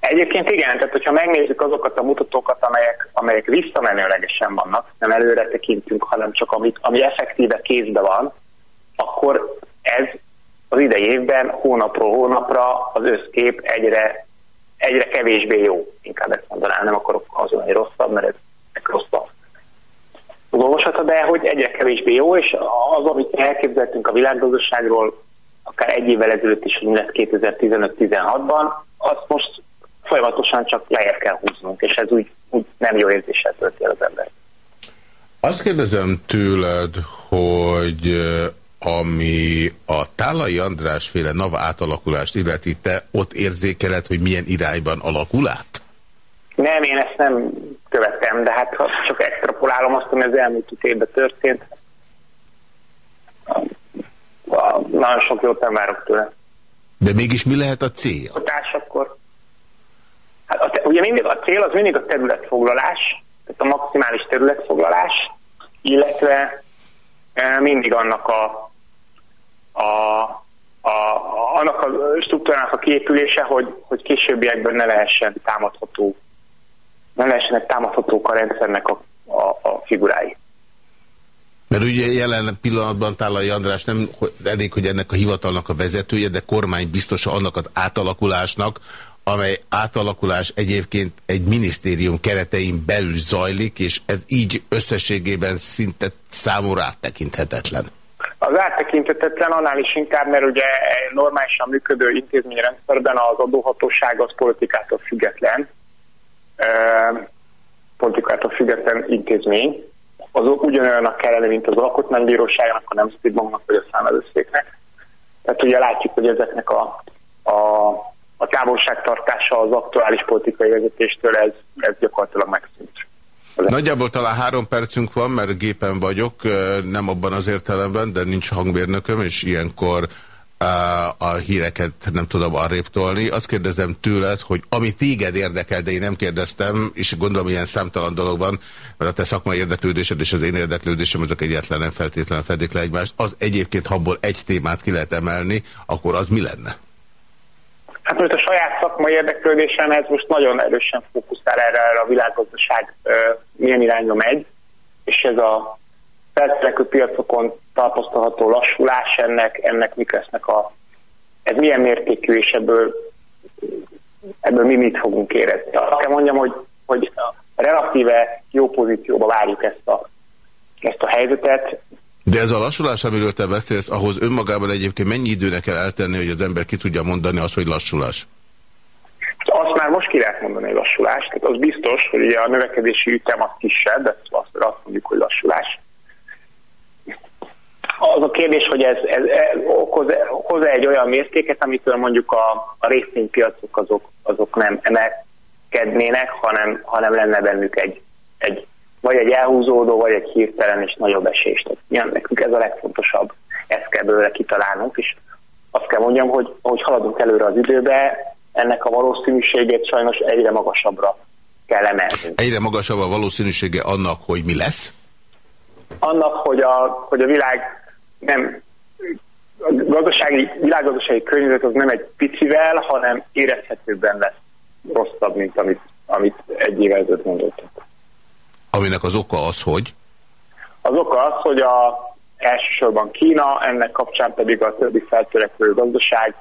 Egyébként igen, tehát hogyha megnézzük azokat a mutatókat, amelyek, amelyek visszamenőlegesen vannak, nem előre tekintünk, hanem csak amit, ami effektíve kézbe van, akkor ez az idei évben hónapról hónapra az összkép egyre, egyre kevésbé jó. Inkább ezt mondanám, nem akarok azon, hogy rosszabb, mert ez rosszabb az olvasata, de hogy egyre kevésbé jó, és az, amit elképzeltünk a világgazdaságról, akár egy évvel ezelőtt is, hogy mi lesz 2015-16-ban, azt most folyamatosan csak lejjebb kell húznunk, és ez úgy, úgy nem jó érzéssel tölti az ember. Azt kérdezem tőled, hogy ami a Tálai András féle NAV átalakulást illeti, te ott érzékeled, hogy milyen irányban alakul át? Nem, én ezt nem követem, de hát ha csak extrapolálom azt, ami az elmúlt évben történt, nagyon sok jót nem várok tőle. De mégis mi lehet a célja? A társ akkor... Hát a, ugye mindig a cél az mindig a területfoglalás, tehát a maximális területfoglalás, illetve e, mindig annak a, a, a, annak a struktúrának a kiépülése, hogy, hogy későbbiekben ne lehessen támadható nem lessenek támadhatók a rendszernek a, a, a figurái. Mert ugye jelen pillanatban Tálai András nem elég, hogy ennek a hivatalnak a vezetője, de kormány biztosa annak az átalakulásnak, amely átalakulás egyébként egy minisztérium keretein belül zajlik, és ez így összességében szinte számomra áttekinthetetlen. Az áttekintetetlen annál is inkább, mert ugye normálisan működő intézményrendszerben az adóhatóság az politikától független, politikától független intézmény. Azok ugyanolyanak kell lenni, mint az alkotmánybíróságnak, a Nemzeti Banknak vagy a számvevőszéknek. Tehát ugye látjuk, hogy ezeknek a, a, a távolságtartása az aktuális politikai vezetéstől ez, ez gyakorlatilag megszűnt. Nagyjából talán három percünk van, mert gépen vagyok, nem abban az értelemben, de nincs hangmérnököm, és ilyenkor a híreket nem tudom arrébb tolni. Azt kérdezem tőled, hogy ami téged érdekel, de én nem kérdeztem, és gondolom ilyen számtalan dolog van, mert a te szakmai érdeklődésed és az én érdeklődésem azok egyetlen nem feltétlenül fedik le egymást. Az egyébként, ha abból egy témát ki lehet emelni, akkor az mi lenne? Hát most a saját szakmai érdeklődésem ez most nagyon erősen fókuszál erre, erre a világgazdaság milyen irányba megy, és ez a feltörekvő piacokon tapasztalható lassulás, ennek, ennek mik lesznek a, ez milyen mértékű, és ebből, ebből mi mit fogunk érezni. Azt kell mondjam, hogy, hogy relatíve jó pozícióba várjuk ezt a, ezt a helyzetet. De ez a lassulás, amiről te beszélsz, ahhoz önmagában egyébként mennyi időnek kell eltenni, hogy az ember ki tudja mondani azt, hogy lassulás? Azt már most ki lehet mondani, hogy lassulás. Tehát az biztos, hogy ugye a növekedési ütem az kisebb, de azt, azt mondjuk, hogy lassulás. Az a kérdés, hogy ez, ez, ez okoz, okoz egy olyan mértéket, amitől mondjuk a, a részvénypiacok azok, azok nem emelkednének, hanem, hanem lenne bennük egy, egy vagy egy elhúzódó, vagy egy hirtelen és nagyobb esés. Tehát nekünk ez a legfontosabb, ezt kell belőle kitalálnunk, és azt kell mondjam, hogy hogy haladunk előre az időbe, ennek a valószínűségét sajnos egyre magasabbra kell emelni. Egyre magasabb a valószínűsége annak, hogy mi lesz? Annak, hogy a, hogy a világ nem a gazdasági, világgazdasági környezet az nem egy picivel, hanem érezhetőbben lesz rosszabb, mint amit, amit egy évvel ezelőtt mondottak. Aminek az oka az, hogy? Az oka az, hogy a, elsősorban Kína, ennek kapcsán pedig a többi feltörekvő gazdaság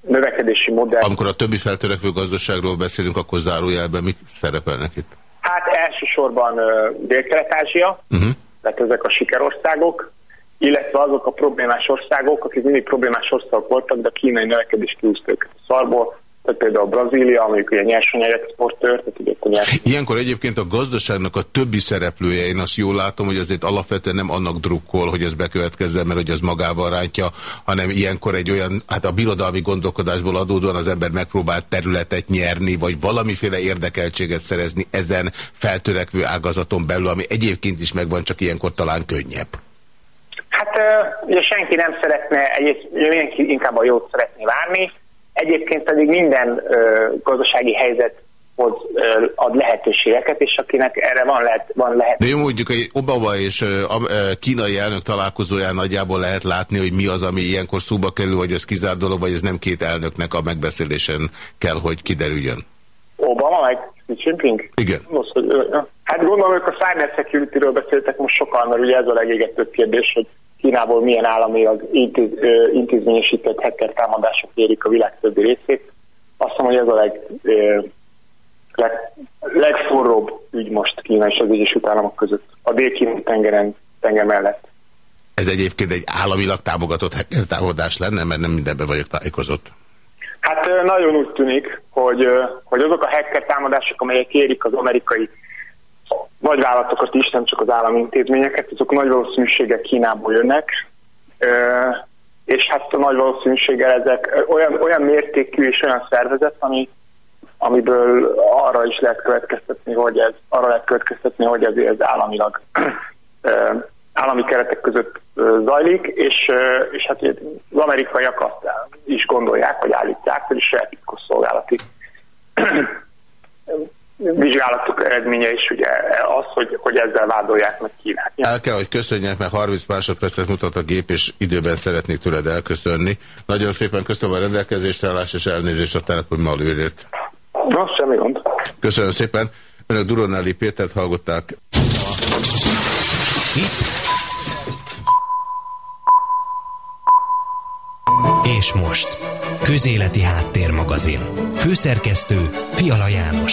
növekedési modell. Amikor a többi feltörekvő gazdaságról beszélünk, akkor zárójelben mik szerepelnek itt? Hát elsősorban uh, Dél-Kelet-Ázsia, uh -huh. tehát ezek a sikerországok, illetve azok a problémás országok, akik mindig problémás országok voltak, de a kínai növekedés kiúzta őket a szarból, tehát például Brazília, amelyik ugye nyersanyag exportőr, tehát ugye a nyers... Ilyenkor egyébként a gazdaságnak a többi szereplője, én azt jól látom, hogy azért alapvetően nem annak drukkol, hogy ez bekövetkezzen, mert hogy az magával rántja, hanem ilyenkor egy olyan, hát a birodalmi gondolkodásból adódóan az ember megpróbál területet nyerni, vagy valamiféle érdekeltséget szerezni ezen feltörekvő ágazaton belül, ami egyébként is megvan, csak ilyenkor talán könnyebb. Hát ugye senki nem szeretne, egy, mindenki inkább a jót szeretné várni, egyébként pedig minden ö, gazdasági helyzet hoz, ad lehetőségeket, és akinek erre van, lehet, van lehet. De jó, mondjuk hogy Obama és a kínai elnök találkozóján nagyjából lehet látni, hogy mi az, ami ilyenkor szóba kerül, hogy ez kizár dolog, vagy ez nem két elnöknek a megbeszélésen kell, hogy kiderüljön. Obama meg Xi? Igen. Most, hogy, hát gondolom, hogy a cyber security-ről beszéltek most sokan, mert ugye ez a legégetőbb kérdés, hogy Kínából milyen államilag intéz, intézményesített hacker támadások érik a világ többi részét. Azt mondom, hogy ez a leg, leg, legforróbb ügy most Kína és az Egyesült Államok között. A dél tengeren, tenger mellett. Ez egyébként egy államilag támogatott hacker támadás lenne, mert nem mindenben vagyok tájékozott. Hát nagyon úgy tűnik, hogy, hogy azok a hacker támadások, amelyek érik az amerikai vagy vállalatokat is, nem csak az állami intézményeket, azok nagy valószínűséggel Kínából jönnek, és hát a nagy valószínűséggel ezek olyan, olyan mértékű és olyan szervezet, ami, amiből arra is lehet következtetni, hogy ez, arra lehet következtetni, hogy ez, ez államilag állami keretek között zajlik, és, és hát az amerikaiak azt is gondolják, hogy állítják, hogy saját szolgálati vizsgálatok eredménye is ugye az, hogy, hogy ezzel vádolják meg Kínát. El kell, hogy köszönjek, mert 30 másodpercet mutat a gép, és időben szeretnék tőled elköszönni. Nagyon szépen köszönöm a rendelkezésre állás és elnézést a telepon malőrért. Na, semmi gond. Köszönöm szépen. Önök Duronelli Pétert hallották. És most, Közéleti Háttérmagazin. Főszerkesztő Fiala János.